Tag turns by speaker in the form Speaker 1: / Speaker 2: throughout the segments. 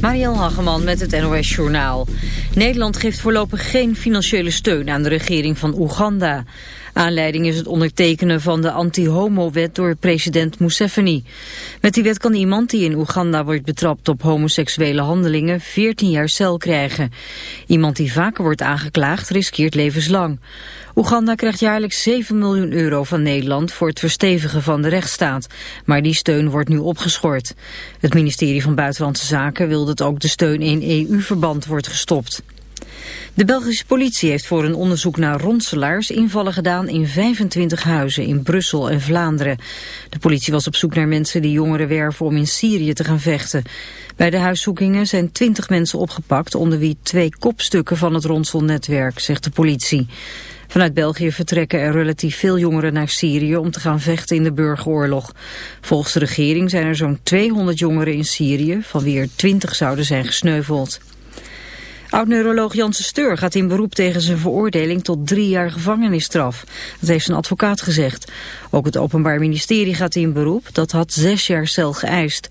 Speaker 1: Mariel Hageman met het NOS Journaal. Nederland geeft voorlopig geen financiële steun aan de regering van Oeganda. Aanleiding is het ondertekenen van de anti-homo-wet door president Museveni. Met die wet kan iemand die in Oeganda wordt betrapt op homoseksuele handelingen 14 jaar cel krijgen. Iemand die vaker wordt aangeklaagd riskeert levenslang. Oeganda krijgt jaarlijks 7 miljoen euro van Nederland voor het verstevigen van de rechtsstaat. Maar die steun wordt nu opgeschort. Het ministerie van Buitenlandse Zaken wil dat ook de steun in EU-verband wordt gestopt. De Belgische politie heeft voor een onderzoek naar ronselaars invallen gedaan in 25 huizen in Brussel en Vlaanderen. De politie was op zoek naar mensen die jongeren werven om in Syrië te gaan vechten. Bij de huiszoekingen zijn 20 mensen opgepakt, onder wie twee kopstukken van het ronselnetwerk, zegt de politie. Vanuit België vertrekken er relatief veel jongeren naar Syrië om te gaan vechten in de burgeroorlog. Volgens de regering zijn er zo'n 200 jongeren in Syrië, van wie er 20 zouden zijn gesneuveld. Oud-neuroloog Janssen Steur gaat in beroep tegen zijn veroordeling tot drie jaar gevangenisstraf. Dat heeft zijn advocaat gezegd. Ook het Openbaar Ministerie gaat in beroep. Dat had zes jaar cel geëist.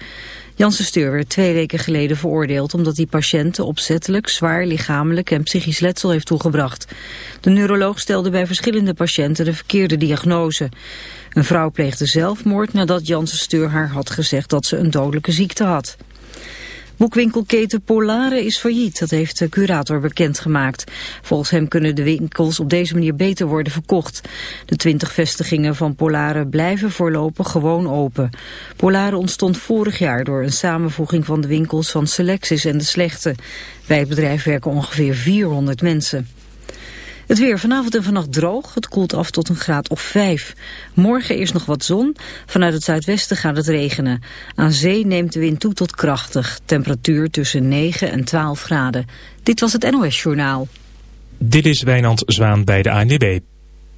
Speaker 1: Janssen Steur werd twee weken geleden veroordeeld omdat hij patiënten opzettelijk zwaar lichamelijk en psychisch letsel heeft toegebracht. De neuroloog stelde bij verschillende patiënten de verkeerde diagnose. Een vrouw pleegde zelfmoord nadat Janssen Steur haar had gezegd dat ze een dodelijke ziekte had. Boekwinkelketen Polare is failliet, dat heeft de curator bekendgemaakt. Volgens hem kunnen de winkels op deze manier beter worden verkocht. De twintig vestigingen van Polare blijven voorlopig gewoon open. Polare ontstond vorig jaar door een samenvoeging van de winkels van Selectis en De Slechte. Bij het bedrijf werken ongeveer 400 mensen. Het weer vanavond en vannacht droog. Het koelt af tot een graad of 5. Morgen eerst nog wat zon. Vanuit het zuidwesten gaat het regenen. Aan zee neemt de wind toe tot krachtig. Temperatuur tussen 9 en 12 graden. Dit was het NOS Journaal.
Speaker 2: Dit is Wijnand Zwaan bij de ANWB.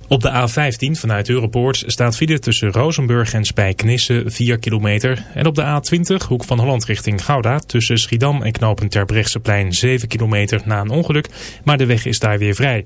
Speaker 2: Op de A15 vanuit Europoort staat file tussen Rozenburg en Spijkenisse 4 kilometer. En op de A20 hoek van Holland richting Gouda tussen Schiedam en knopen Terbrechtseplein 7 kilometer na een ongeluk. Maar de weg is daar weer vrij.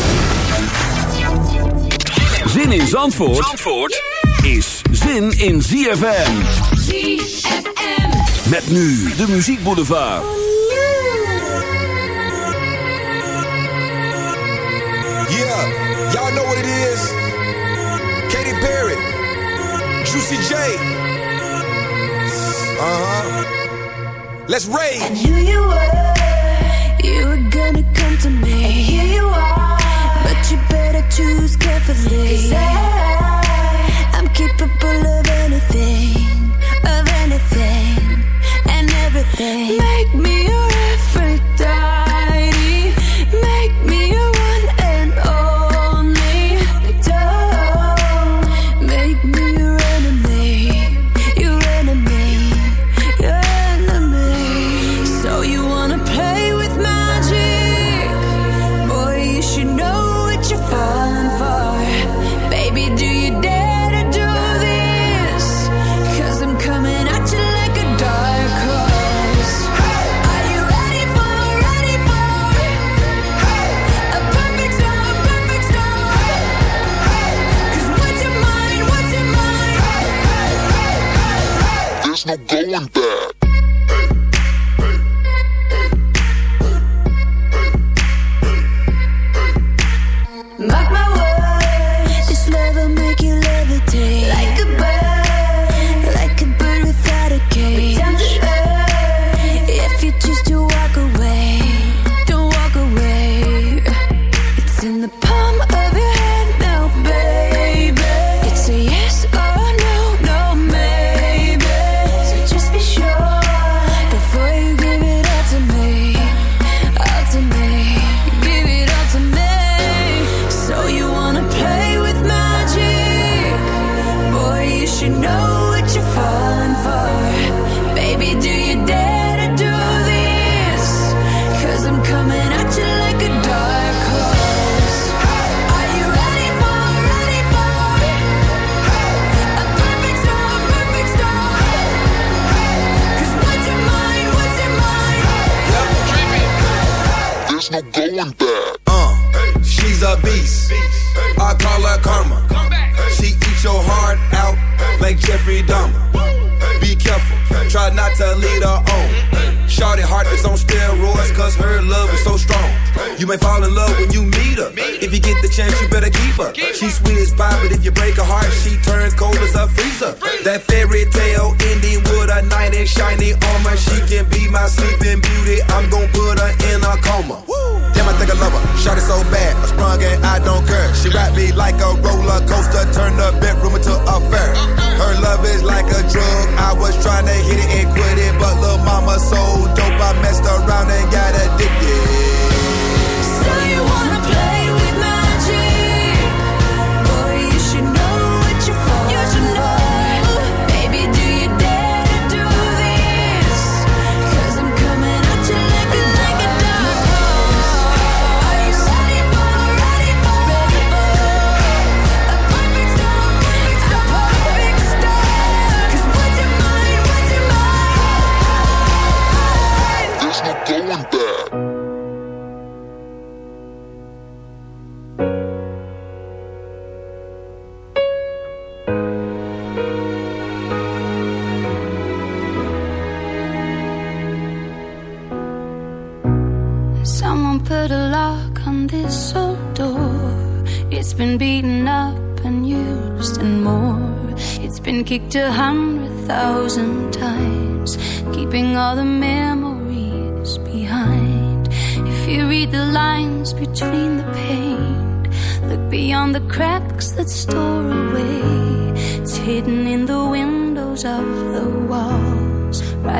Speaker 3: Zin in Zandvoort, Zandvoort is zin in ZFM.
Speaker 4: ZFM.
Speaker 3: Met nu de muziekboulevard.
Speaker 5: Yeah, y'all know what it is. Katy Perry, Juicy J. Uh huh. Let's rage.
Speaker 4: I knew you were, you were gonna come to me. And here you are, but you better choose carefully. Cause I, I'm capable of anything, of anything, and everything. Make me your Aphrodite.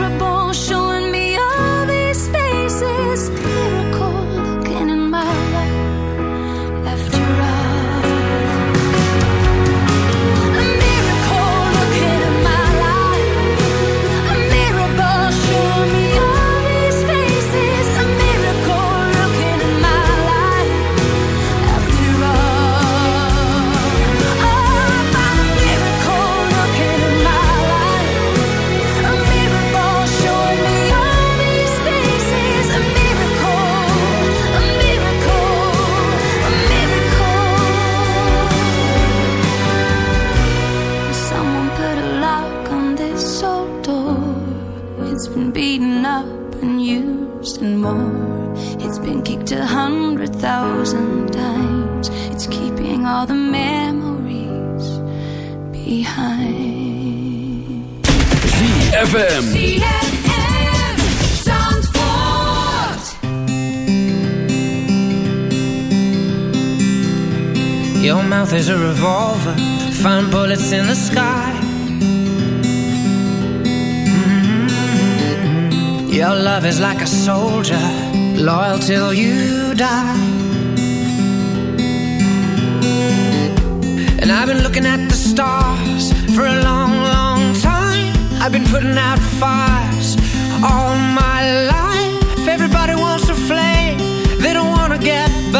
Speaker 4: terrible show
Speaker 3: ZFM.
Speaker 6: Your mouth is a revolver, find bullets in the sky. Mhm. Your love is like a soldier, loyal till you die. And I've been looking at the stars for a long, long time. I've been putting out fires all my life. Everybody wants a flame, they don't wanna get burned.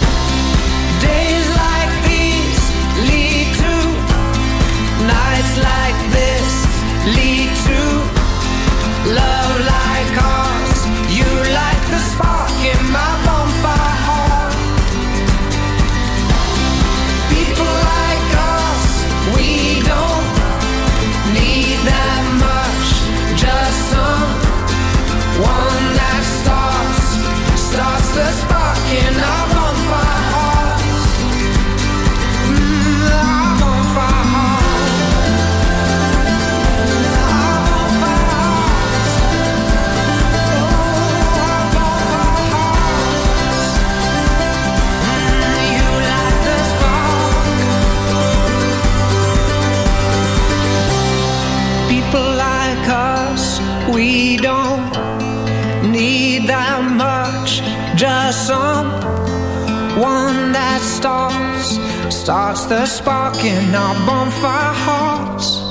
Speaker 6: Someone that starts, starts the spark in our bonfire hearts.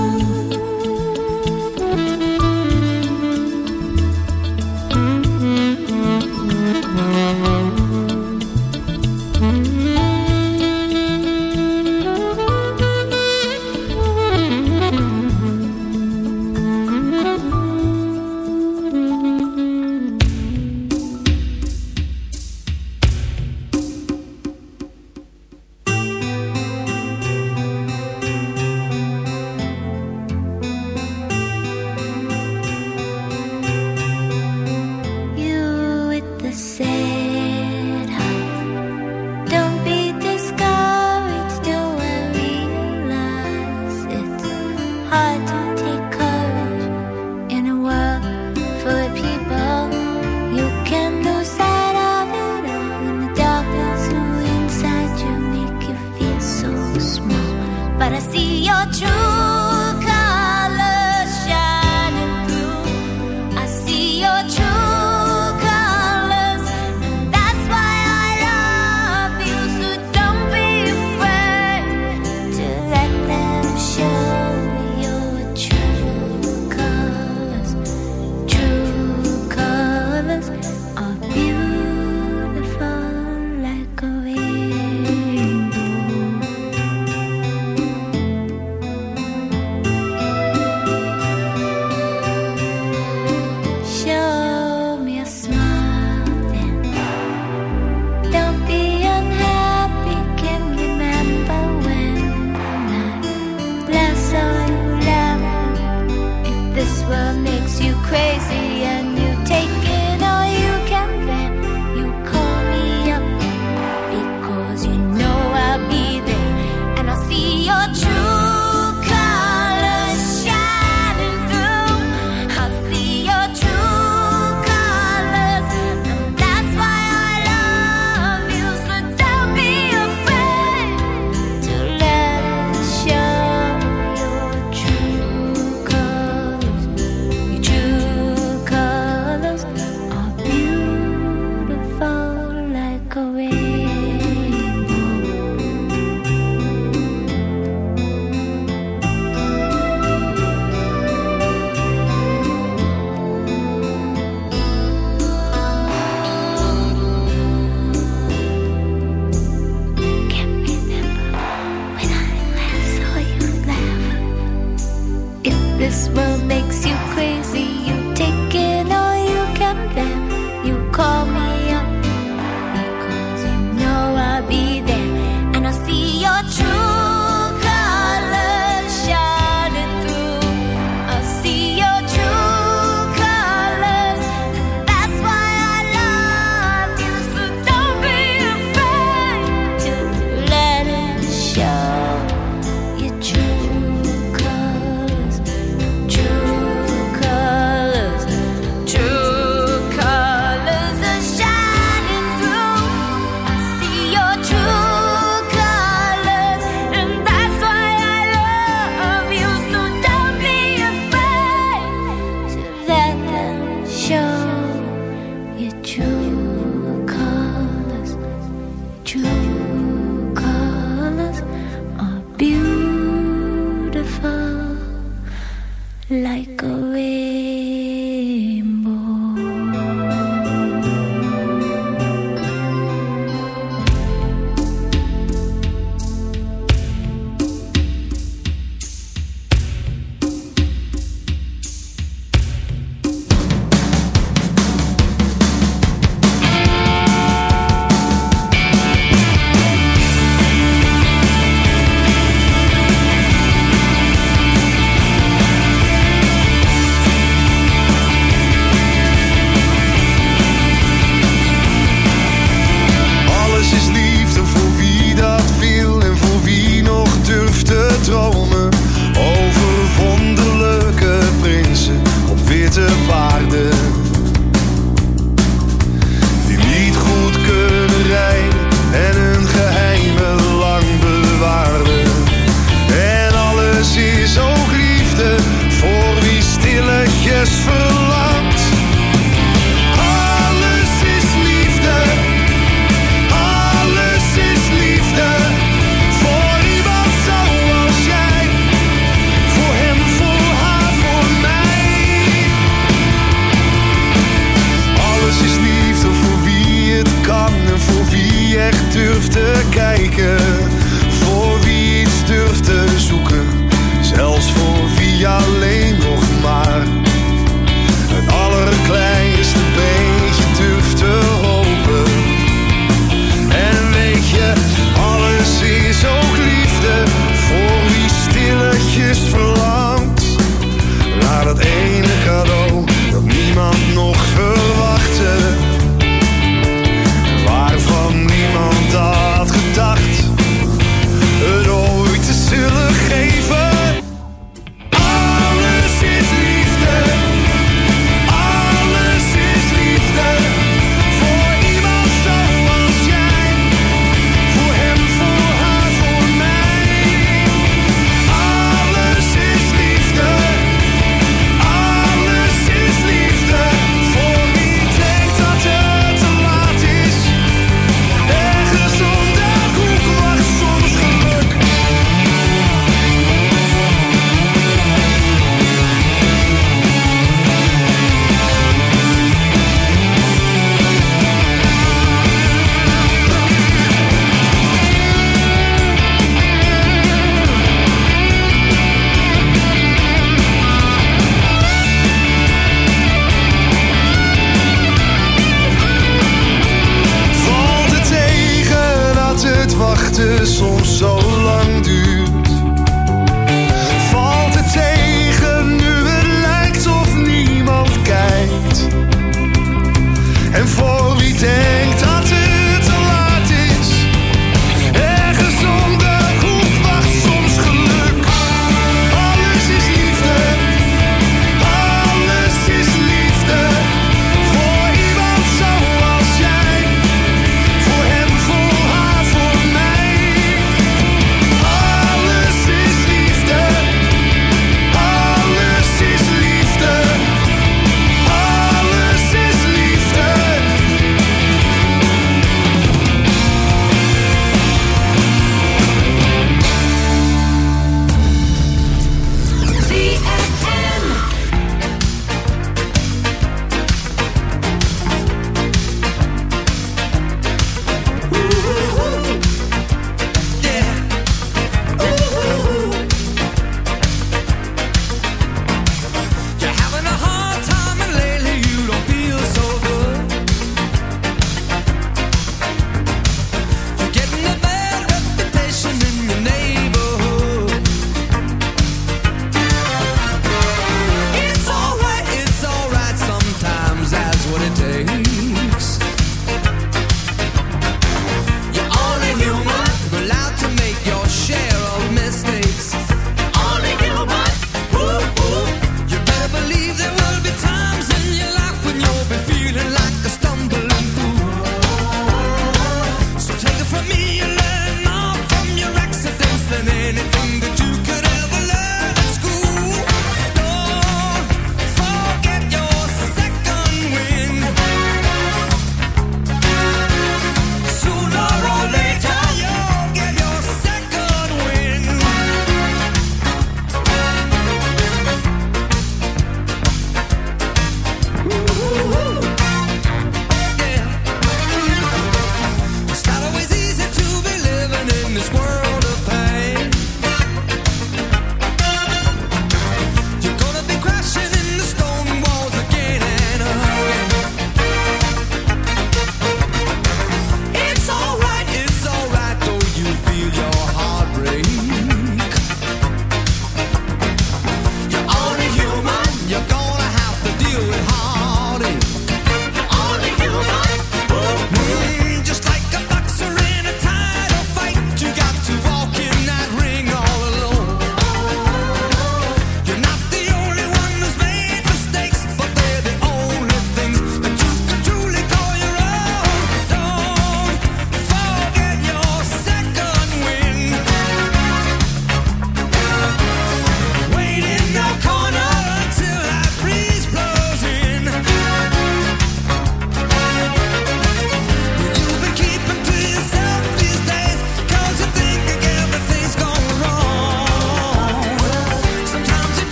Speaker 5: away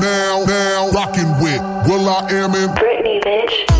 Speaker 7: Now, now rocking with will.i.am in
Speaker 8: Britney, bitch.